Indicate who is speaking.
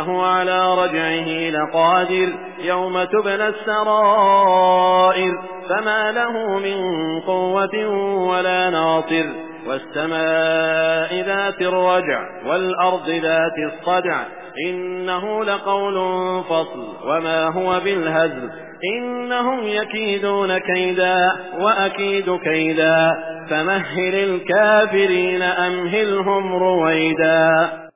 Speaker 1: إنه على رجعه لقادر يوم تبنى السرائر فما له من قوة ولا ناصر والسماء ذات الرجع والأرض ذات الصدع إنه لقول فصل وما هو بالهزل إنهم يكيدون كيدا وأكيد كيدا فمهل الكافرين أمهلهم رويدا